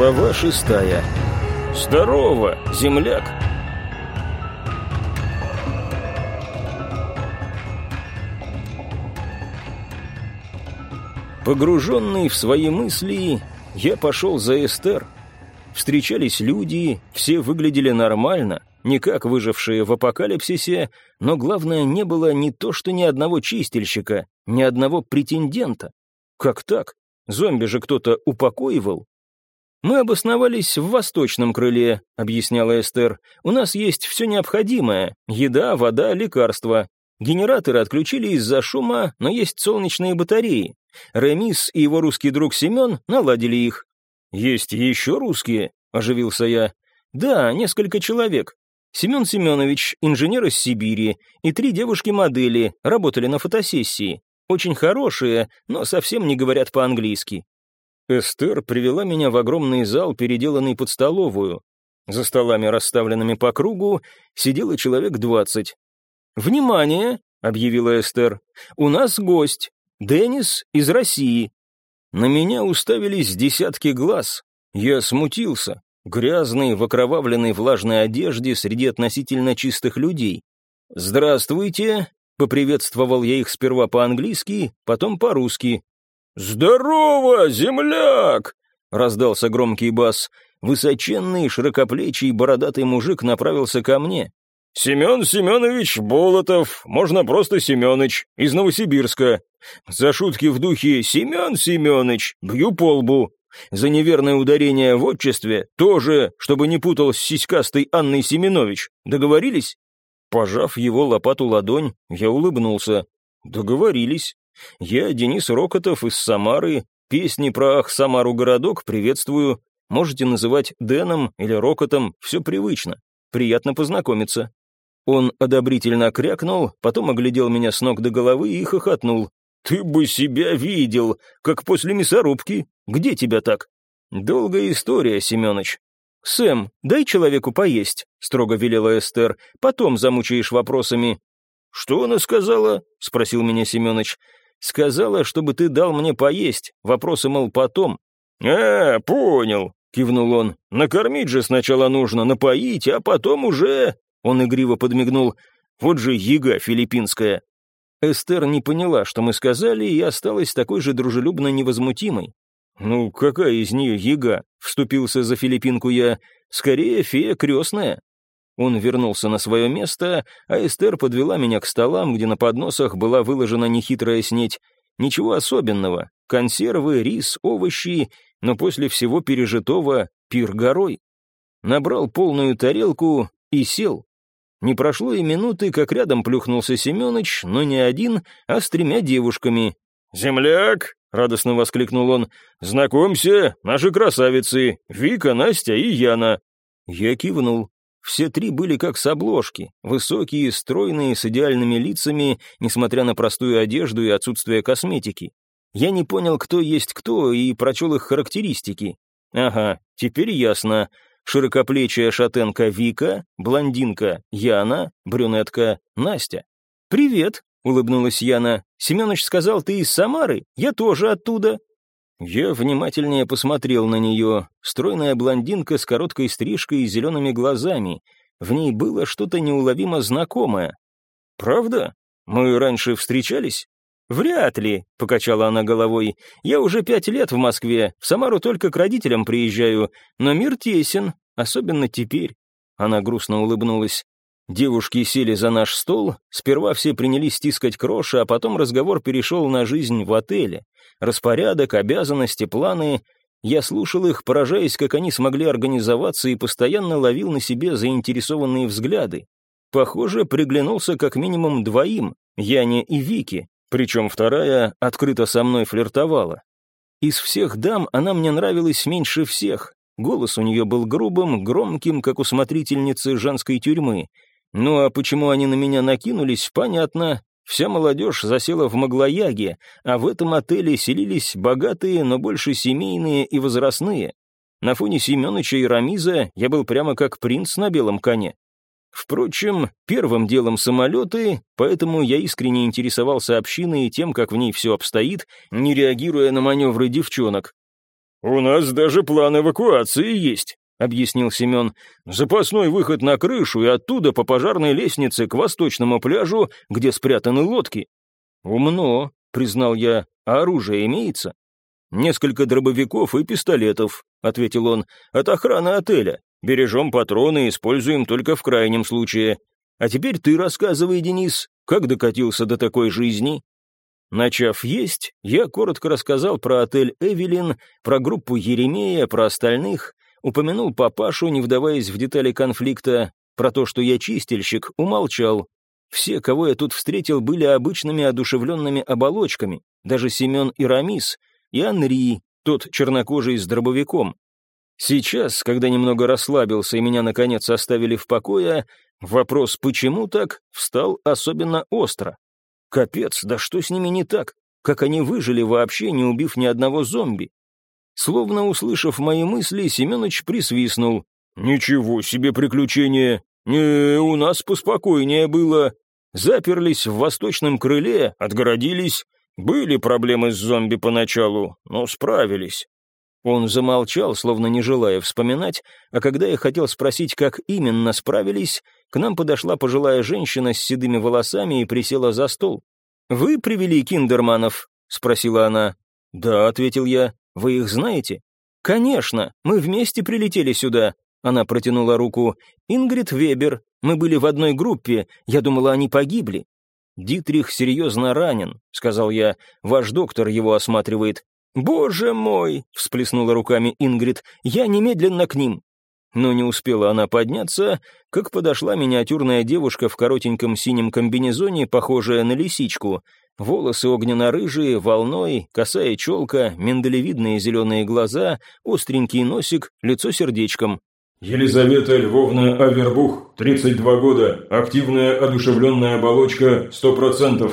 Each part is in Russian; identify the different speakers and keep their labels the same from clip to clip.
Speaker 1: Глава шестая. Здорово, земляк! Погруженный в свои мысли, я пошел за Эстер. Встречались люди, все выглядели нормально, не как выжившие в апокалипсисе, но главное, не было ни то, что ни одного чистильщика, ни одного претендента. Как так? Зомби же кто-то упокоивал? «Мы обосновались в восточном крыле», — объясняла Эстер. «У нас есть все необходимое — еда, вода, лекарства. Генераторы отключили из-за шума, но есть солнечные батареи. Ремис и его русский друг Семен наладили их». «Есть еще русские?» — оживился я. «Да, несколько человек. Семен Семенович, инженер из Сибири, и три девушки-модели, работали на фотосессии. Очень хорошие, но совсем не говорят по-английски. Эстер привела меня в огромный зал, переделанный под столовую. За столами, расставленными по кругу, сидело человек двадцать. «Внимание!» — объявила Эстер. «У нас гость. Деннис из России». На меня уставились десятки глаз. Я смутился. Грязный, в окровавленной влажной одежде среди относительно чистых людей. «Здравствуйте!» — поприветствовал я их сперва по-английски, потом по-русски. «Здорово, земляк!» — раздался громкий бас. Высоченный, широкоплечий, бородатый мужик направился ко мне. «Семен Семенович Болотов, можно просто Семеныч, из Новосибирска. За шутки в духе «Семен Семеныч» бью по лбу. За неверное ударение в отчестве тоже, чтобы не путал с сиськастой Анной Семенович. Договорились?» Пожав его лопату ладонь, я улыбнулся. «Договорились». Я Денис Рокотов из Самары, песни про «Ах, Самару городок» приветствую. Можете называть Дэном или Рокотом, все привычно. Приятно познакомиться». Он одобрительно крякнул, потом оглядел меня с ног до головы и хохотнул. «Ты бы себя видел, как после мясорубки. Где тебя так?» «Долгая история, Семёныч». «Сэм, дай человеку поесть», — строго велела Эстер. «Потом замучаешь вопросами». «Что она сказала?» — спросил меня Семёныч. Сказала, чтобы ты дал мне поесть. Вопросы, мол, потом. «А, понял», — кивнул он. «Накормить же сначала нужно, напоить, а потом уже...» Он игриво подмигнул. «Вот же яга филиппинская». Эстер не поняла, что мы сказали, и осталась такой же дружелюбно невозмутимой. «Ну, какая из нее яга?» — вступился за филиппинку я. «Скорее, фея крестная». Он вернулся на свое место, а Эстер подвела меня к столам, где на подносах была выложена нехитрая снеть. Ничего особенного. Консервы, рис, овощи, но после всего пережитого пир горой. Набрал полную тарелку и сел. Не прошло и минуты, как рядом плюхнулся Семенович, но не один, а с тремя девушками. «Земляк!» — радостно воскликнул он. «Знакомься, наши красавицы, Вика, Настя и Яна». Я кивнул. Все три были как с обложки, высокие, стройные, с идеальными лицами, несмотря на простую одежду и отсутствие косметики. Я не понял, кто есть кто, и прочел их характеристики. Ага, теперь ясно. Широкоплечая шатенка Вика, блондинка Яна, брюнетка Настя. «Привет», — улыбнулась Яна. «Семенович сказал, ты из Самары? Я тоже оттуда». Я внимательнее посмотрел на нее. Стройная блондинка с короткой стрижкой и зелеными глазами. В ней было что-то неуловимо знакомое. «Правда? Мы раньше встречались?» «Вряд ли», — покачала она головой. «Я уже пять лет в Москве, в Самару только к родителям приезжаю, но мир тесен, особенно теперь». Она грустно улыбнулась. Девушки сели за наш стол, сперва все принялись стискать кроши, а потом разговор перешел на жизнь в отеле. Распорядок, обязанности, планы. Я слушал их, поражаясь, как они смогли организоваться и постоянно ловил на себе заинтересованные взгляды. Похоже, приглянулся как минимум двоим, Яне и Вике, причем вторая открыто со мной флиртовала. Из всех дам она мне нравилась меньше всех. Голос у нее был грубым, громким, как у смотрительницы женской тюрьмы — ну а почему они на меня накинулись, понятно. Вся молодежь засела в Маглояге, а в этом отеле селились богатые, но больше семейные и возрастные. На фоне Семеновича и Рамиза я был прямо как принц на белом коне. Впрочем, первым делом самолеты, поэтому я искренне интересовался общиной и тем, как в ней все обстоит, не реагируя на маневры девчонок. «У нас даже план эвакуации есть», — объяснил Семен. «Запасной выход на крышу и оттуда по пожарной лестнице к восточному пляжу, где спрятаны лодки». «Умно», — признал я. «А оружие имеется?» «Несколько дробовиков и пистолетов», — ответил он, — «от охраны отеля. Бережем патроны, используем только в крайнем случае. А теперь ты рассказывай, Денис, как докатился до такой жизни?» Начав есть, я коротко рассказал про отель «Эвелин», про группу Еремея, про остальных, упомянул папашу, не вдаваясь в детали конфликта, про то, что я чистильщик, умолчал. Все, кого я тут встретил, были обычными одушевленными оболочками, даже Семен и Рамис, и Анри, тот чернокожий с дробовиком. Сейчас, когда немного расслабился и меня, наконец, оставили в покое, вопрос «почему так?» встал особенно остро. Капец, да что с ними не так? Как они выжили вообще, не убив ни одного зомби? Словно услышав мои мысли, Семенович присвистнул. «Ничего себе приключение! Не, у нас поспокойнее было. Заперлись в восточном крыле, отгородились. Были проблемы с зомби поначалу, но справились. Он замолчал, словно не желая вспоминать, а когда я хотел спросить, как именно справились, к нам подошла пожилая женщина с седыми волосами и присела за стол. «Вы привели киндерманов?» — спросила она. «Да», — ответил я. «Вы их знаете?» «Конечно, мы вместе прилетели сюда». Она протянула руку. «Ингрид Вебер. Мы были в одной группе. Я думала, они погибли». «Дитрих серьезно ранен», — сказал я. «Ваш доктор его осматривает. «Боже мой!» — всплеснула руками Ингрид. «Я немедленно к ним!» Но не успела она подняться, как подошла миниатюрная девушка в коротеньком синем комбинезоне, похожая на лисичку. Волосы огненно-рыжие, волной, косая челка, миндалевидные зеленые глаза, остренький носик, лицо сердечком.
Speaker 2: Елизавета Львовна Авербух, 32 года, активная одушевленная оболочка, 100%.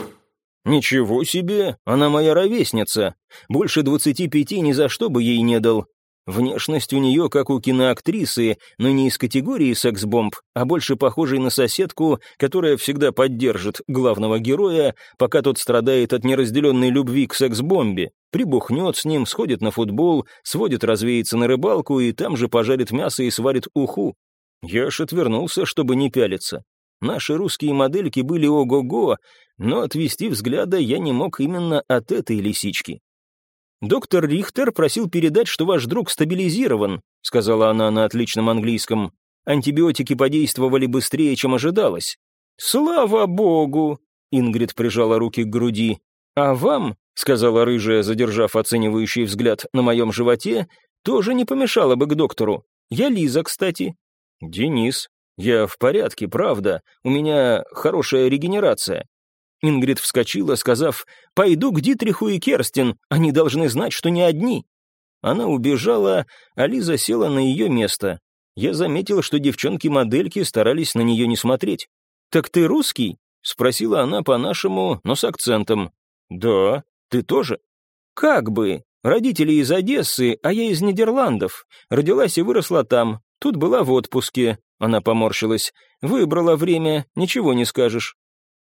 Speaker 1: «Ничего себе, она моя ровесница. Больше двадцати пяти ни за что бы ей не дал. Внешность у нее как у киноактрисы, но не из категории секс-бомб, а больше похожей на соседку, которая всегда поддержит главного героя, пока тот страдает от неразделенной любви к секс-бомбе, прибухнет с ним, сходит на футбол, сводит развеяться на рыбалку и там же пожарит мясо и сварит уху. Я аж отвернулся, чтобы не пялиться. Наши русские модельки были ого-го, но отвести взгляда я не мог именно от этой лисички. «Доктор Рихтер просил передать, что ваш друг стабилизирован», сказала она на отличном английском. «Антибиотики подействовали быстрее, чем ожидалось». «Слава богу!» Ингрид прижала руки к груди. «А вам, — сказала рыжая, задержав оценивающий взгляд на моем животе, — тоже не помешало бы к доктору. Я Лиза, кстати». «Денис», «Я в порядке, правда. У меня хорошая регенерация». Ингрид вскочила, сказав, «Пойду к Дитриху и Керстин, они должны знать, что не одни». Она убежала, а Лиза села на ее место. Я заметил, что девчонки-модельки старались на нее не смотреть. «Так ты русский?» — спросила она по-нашему, но с акцентом. «Да, ты тоже?» «Как бы. Родители из Одессы, а я из Нидерландов. Родилась и выросла там. Тут была в отпуске. Она поморщилась. «Выбрала время, ничего не скажешь».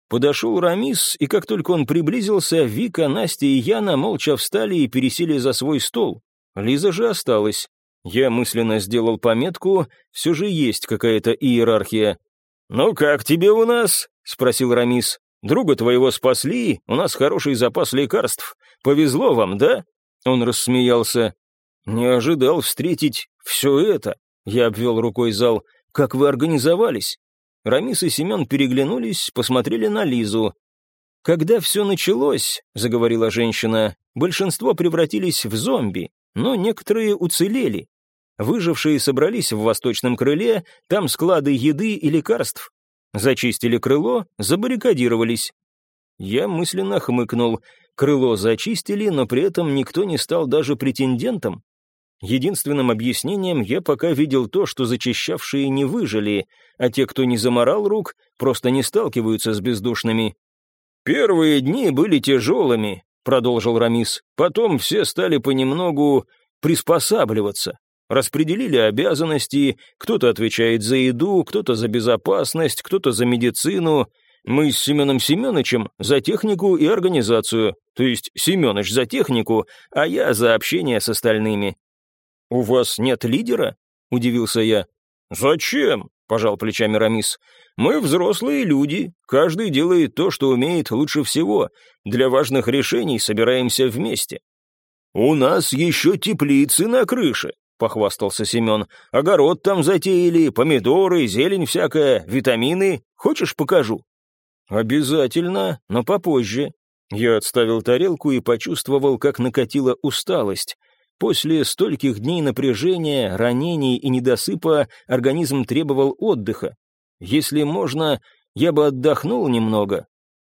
Speaker 1: Подошел Рамис, и как только он приблизился, Вика, Настя и Яна молча встали и пересели за свой стол. Лиза же осталась. Я мысленно сделал пометку, все же есть какая-то иерархия. «Ну как тебе у нас?» — спросил Рамис. «Друга твоего спасли, у нас хороший запас лекарств. Повезло вам, да?» Он рассмеялся. «Не ожидал встретить все это», — я обвел рукой зал. Как вы организовались?» Рамис и Семен переглянулись, посмотрели на Лизу. «Когда все началось», — заговорила женщина, — «большинство превратились в зомби, но некоторые уцелели. Выжившие собрались в восточном крыле, там склады еды и лекарств. Зачистили крыло, забаррикадировались. Я мысленно хмыкнул. Крыло зачистили, но при этом никто не стал даже претендентом. Единственным объяснением я пока видел то, что зачищавшие не выжили, а те, кто не заморал рук, просто не сталкиваются с бездушными. «Первые дни были тяжелыми», — продолжил Рамис. «Потом все стали понемногу приспосабливаться. Распределили обязанности, кто-то отвечает за еду, кто-то за безопасность, кто-то за медицину. Мы с Семеном Семеновичем за технику и организацию, то есть Семенович за технику, а я за общение с остальными. «У вас нет лидера?» — удивился я. «Зачем?» — пожал плечами Рамис. «Мы взрослые люди, каждый делает то, что умеет лучше всего. Для важных решений собираемся вместе». «У нас еще теплицы на крыше», — похвастался Семен. «Огород там затеяли, помидоры, зелень всякая, витамины. Хочешь, покажу?» «Обязательно, но попозже». Я отставил тарелку и почувствовал, как накатила усталость. После стольких дней напряжения, ранений и недосыпа организм требовал отдыха. Если можно, я бы отдохнул немного.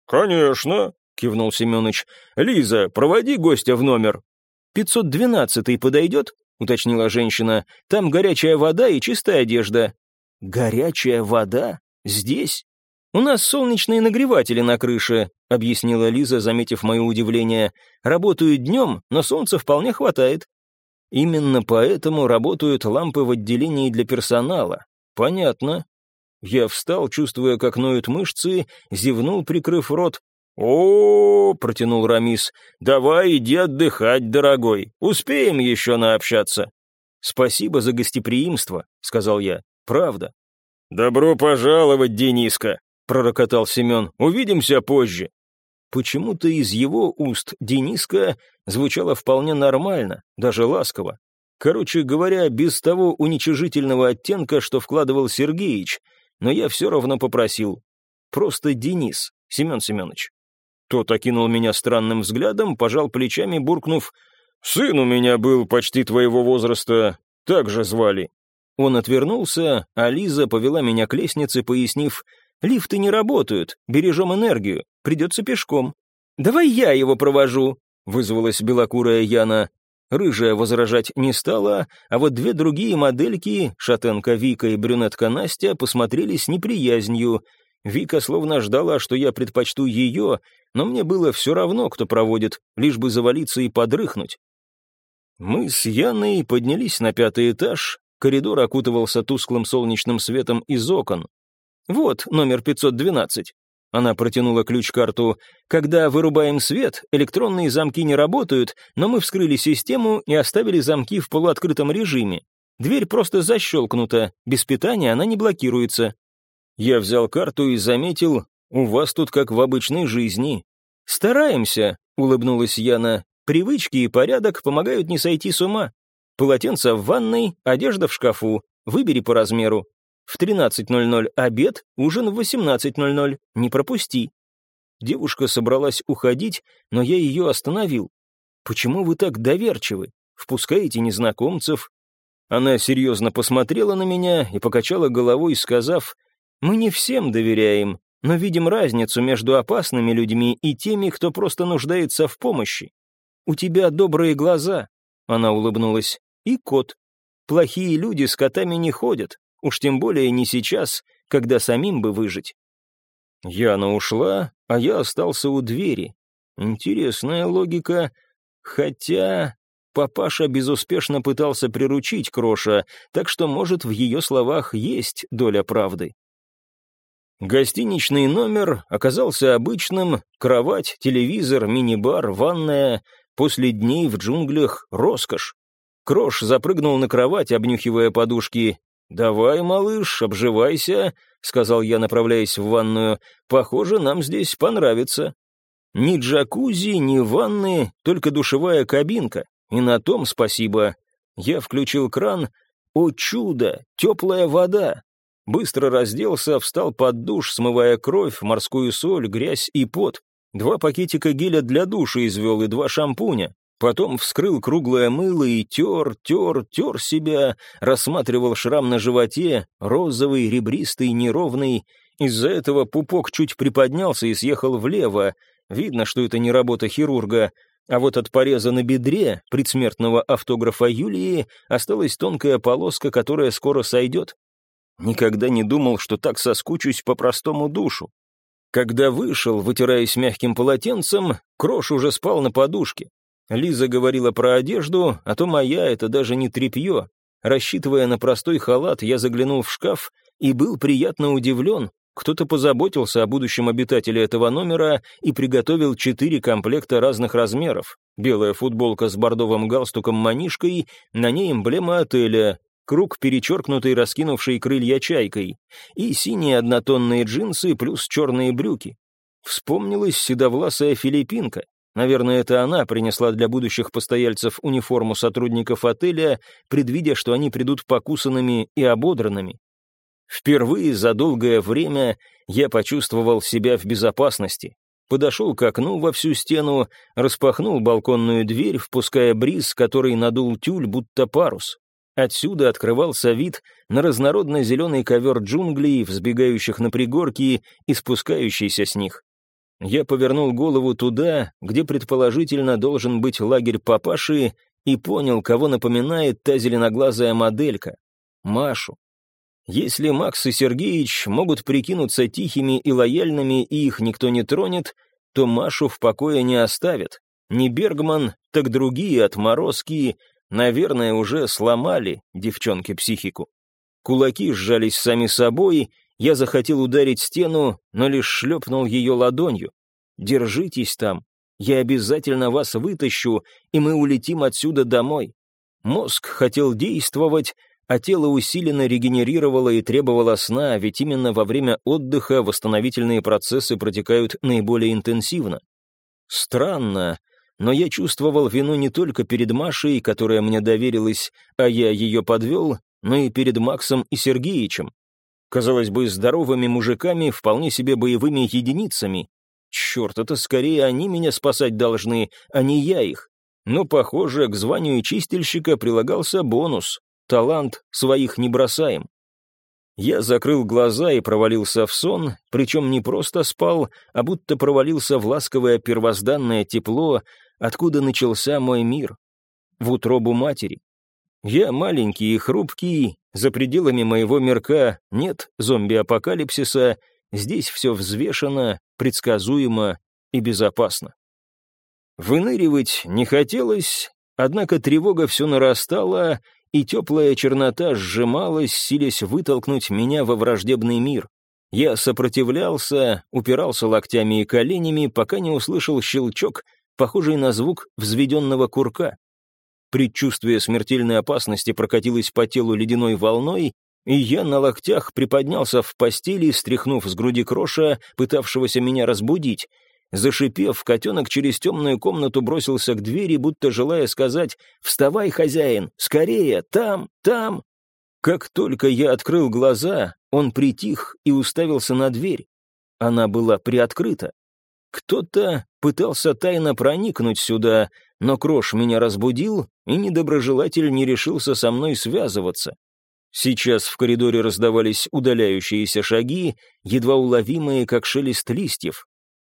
Speaker 2: «Конечно», — кивнул Семенович. «Лиза, проводи гостя в номер».
Speaker 1: «Пятьсот двенадцатый подойдет?» — уточнила женщина. «Там горячая вода и чистая одежда». «Горячая вода? Здесь?» «У нас солнечные нагреватели на крыше», — объяснила Лиза, заметив мое удивление. «Работают днем, но солнца вполне хватает». Именно поэтому работают лампы в отделении для персонала. Понятно. Я встал, чувствуя, как ноют мышцы, зевнул, прикрыв рот. О, -о, -о протянул Рамис. Давай иди отдыхать, дорогой. Успеем еще наобщаться. Спасибо за гостеприимство, сказал я. Правда. Добро пожаловать, Дениска, пророкотал Семен. Увидимся позже. Почему-то из его уст Дениска звучало вполне нормально, даже ласково. Короче говоря, без того уничижительного оттенка, что вкладывал Сергеич, но я все равно попросил. Просто Денис, Семен Семенович. Тот окинул меня странным взглядом, пожал плечами, буркнув, «Сын у меня был почти твоего возраста, так же звали». Он отвернулся, а Лиза повела меня к лестнице, пояснив, «Лифты не работают, бережем энергию, придется пешком». «Давай я его провожу», — вызвалась белокурая Яна. Рыжая возражать не стала, а вот две другие модельки, шатенка Вика и брюнетка Настя, посмотрели с неприязнью. Вика словно ждала, что я предпочту ее, но мне было все равно, кто проводит, лишь бы завалиться и подрыхнуть. Мы с Яной поднялись на пятый этаж, коридор окутывался тусклым солнечным светом из окон. «Вот номер 512». Она протянула ключ-карту. «Когда вырубаем свет, электронные замки не работают, но мы вскрыли систему и оставили замки в полуоткрытом режиме. Дверь просто защелкнута, без питания она не блокируется». Я взял карту и заметил, у вас тут как в обычной жизни. «Стараемся», — улыбнулась Яна. «Привычки и порядок помогают не сойти с ума. Полотенце в ванной, одежда в шкафу. Выбери по размеру. В 13.00 обед, ужин в 18.00. Не пропусти». Девушка собралась уходить, но я ее остановил. «Почему вы так доверчивы? Впускаете незнакомцев?» Она серьезно посмотрела на меня и покачала головой, сказав, «Мы не всем доверяем, но видим разницу между опасными людьми и теми, кто просто нуждается в помощи. У тебя добрые глаза», — она улыбнулась, — «и кот. Плохие люди с котами не ходят, Уж тем более не сейчас, когда самим бы выжить. Яна ушла, а я остался у двери. Интересная логика. Хотя папаша безуспешно пытался приручить Кроша, так что, может, в ее словах есть доля правды. Гостиничный номер оказался обычным, кровать, телевизор, мини-бар, ванная. После дней в джунглях — роскошь. Крош запрыгнул на кровать, обнюхивая подушки, «Давай, малыш, обживайся», — сказал я, направляясь в ванную. «Похоже, нам здесь понравится». Ни джакузи, ни ванны, только душевая кабинка. И на том спасибо. Я включил кран. О чудо! Теплая вода! Быстро разделся, встал под душ, смывая кровь, морскую соль, грязь и пот. Два пакетика геля для душа извел и два шампуня. Потом вскрыл круглое мыло и тер, тер, тер себя, рассматривал шрам на животе, розовый, ребристый, неровный. Из-за этого пупок чуть приподнялся и съехал влево. Видно, что это не работа хирурга. А вот от пореза на бедре предсмертного автографа Юлии осталась тонкая полоска, которая скоро сойдет. Никогда не думал, что так соскучусь по простому душу. Когда вышел, вытираясь мягким полотенцем, Крош уже спал на подушке. Лиза говорила про одежду, а то моя — это даже не тряпье. Рассчитывая на простой халат, я заглянул в шкаф и был приятно удивлен. Кто-то позаботился о будущем обитателе этого номера и приготовил четыре комплекта разных размеров. Белая футболка с бордовым галстуком-манишкой, на ней эмблема отеля, круг, перечеркнутый раскинувшей крылья чайкой, и синие однотонные джинсы плюс черные брюки. Вспомнилась седовласая филиппинка. Наверное, это она принесла для будущих постояльцев униформу сотрудников отеля, предвидя, что они придут покусанными и ободранными. Впервые за долгое время я почувствовал себя в безопасности. Подошел к окну во всю стену, распахнул балконную дверь, впуская бриз, который надул тюль, будто парус. Отсюда открывался вид на разнородный зеленый ковер джунглей, взбегающих на пригорки и спускающийся с них. Я повернул голову туда, где предположительно должен быть лагерь папаши, и понял, кого напоминает та зеленоглазая моделька — Машу. Если Макс и Сергеич могут прикинуться тихими и лояльными, и их никто не тронет, то Машу в покое не оставят. Не Бергман, так другие отморозки, наверное, уже сломали девчонке психику. Кулаки сжались сами собой, я захотел ударить стену, но лишь шлепнул ее ладонью. «Держитесь там, я обязательно вас вытащу, и мы улетим отсюда домой». Мозг хотел действовать, а тело усиленно регенерировало и требовало сна, ведь именно во время отдыха восстановительные процессы протекают наиболее интенсивно. Странно, но я чувствовал вину не только перед Машей, которая мне доверилась, а я ее подвел, но и перед Максом и Сергеичем. Казалось бы, здоровыми мужиками, вполне себе боевыми единицами. Черт, это скорее они меня спасать должны, а не я их. Но, похоже, к званию чистильщика прилагался бонус талант своих не бросаем. Я закрыл глаза и провалился в сон, причем не просто спал, а будто провалился в ласковое первозданное тепло, откуда начался мой мир, в утробу матери. Я маленький и хрупкий, за пределами моего мирка нет зомби-апокалипсиса, здесь все взвешено, предсказуемо и безопасно. Выныривать не хотелось, однако тревога все нарастала, и теплая чернота сжималась, силясь вытолкнуть меня во враждебный мир. Я сопротивлялся, упирался локтями и коленями, пока не услышал щелчок, похожий на звук взведенного курка. Предчувствие смертельной опасности прокатилось по телу ледяной волной, и я на локтях приподнялся в постели, стряхнув с груди кроша, пытавшегося меня разбудить. Зашипев, котенок через темную комнату бросился к двери, будто желая сказать «Вставай, хозяин! Скорее! Там! Там!» Как только я открыл глаза, он притих и уставился на дверь. Она была приоткрыта. Кто-то пытался тайно проникнуть сюда, но Крош меня разбудил, и недоброжелатель не решился со мной связываться. Сейчас в коридоре раздавались удаляющиеся шаги, едва уловимые, как шелест листьев.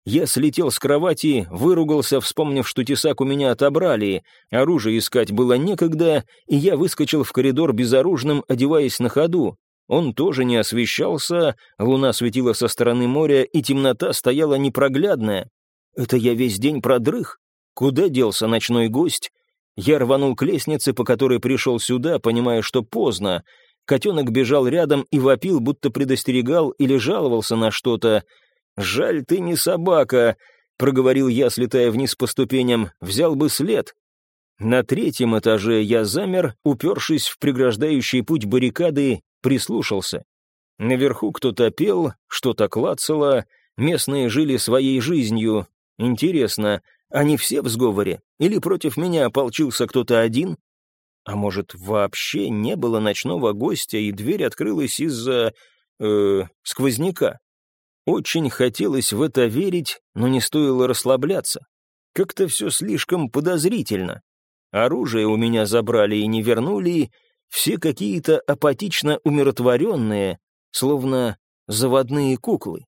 Speaker 1: Я слетел с кровати, выругался, вспомнив, что тесак у меня отобрали, оружие искать было некогда, и я выскочил в коридор безоружным, одеваясь на ходу. Он тоже не освещался, луна светила со стороны моря, и темнота стояла непроглядная. Это я весь день продрых. Куда делся ночной гость? Я рванул к лестнице, по которой пришел сюда, понимая, что поздно. Котенок бежал рядом и вопил, будто предостерегал или жаловался на что-то. «Жаль, ты не собака», — проговорил я, слетая вниз по ступеням, — «взял бы след». На третьем этаже я замер, упершись в преграждающий путь баррикады, прислушался. Наверху кто-то пел, что-то клацало, местные жили своей жизнью. Интересно, они все в сговоре? Или против меня ополчился кто-то один? А может, вообще не было ночного гостя, и дверь открылась из-за... Э, сквозняка? Очень хотелось в это верить, но не стоило расслабляться. Как-то все слишком подозрительно. Оружие у меня забрали и не вернули, все какие-то апатично умиротворенные, словно заводные куклы.